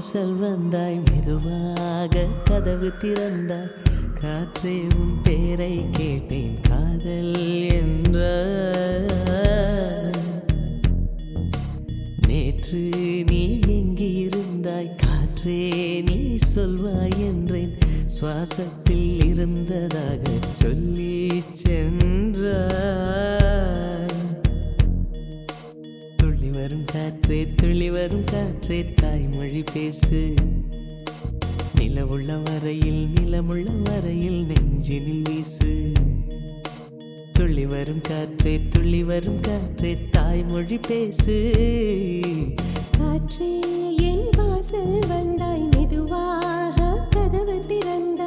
வாசல் வந்தாய் மெதுவாக கதவு திறந்தாய். காற்றே உன் பேரை கேட்டேன் காதல் என்ற நேற்று நீ எங்கிருந்தாய் காற்றே நீ சொல்வாய் என்றேன். சுவாசத்தில் இருந்ததாக சொல்லி சென்றாய். வரும் காற்றே தாய்மொழி பேசு. நிலவுள்ள வரையில் நிலமுள்ள வரையில் நெஞ்சினில் வீசு. துள்ளி வரும் காற்றே துள்ளி வரும் காற்றே தாய்மொழி பேசு. காற்றே என் வாசல் வந்தாய் மெதுவாக கதவு திறந்த.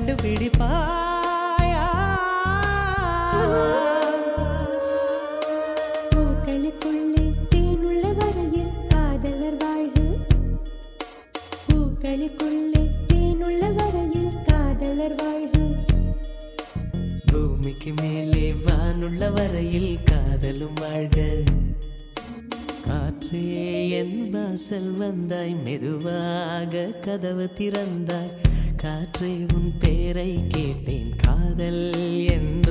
கண்டுபிடிப்பாயா? பூக்களுக்குள்ளே தேனுள்ள வரையில் காதலர் வாழ்வு. பூக்களுக்குள்ளே தேனுள்ள வரையில் காதலர் வாழ்வு. பூமிக்கு மேலே வானுள்ள வரையில் காதலும் வாழ்க. காற்றே என் வாசல் வந்தாய் மெதுவாக கதவு திறந்தாய். காற்றே உன் பேரை கேட்டேன் காதல் என்ற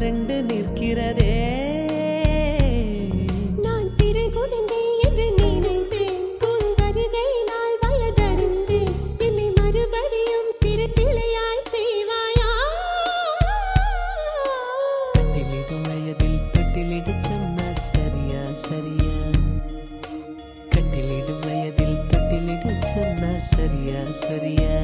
மறண்டு நிற்கிறதே. நான் சிறு குழந்தை என்று நினைத்தேன். உன் வருகை நாள் வயதறிந்தேன். என்னை மறுபடியும் சிறு பிள்ளையாய் செய்வாயா? கட்டிலிடும் வயதில் தொட்டிலிட சொன்னால் சரியா சரியா? கட்டிலிடும் வயதில் தொட்டிலிட சொன்னால் சரியா சரியா?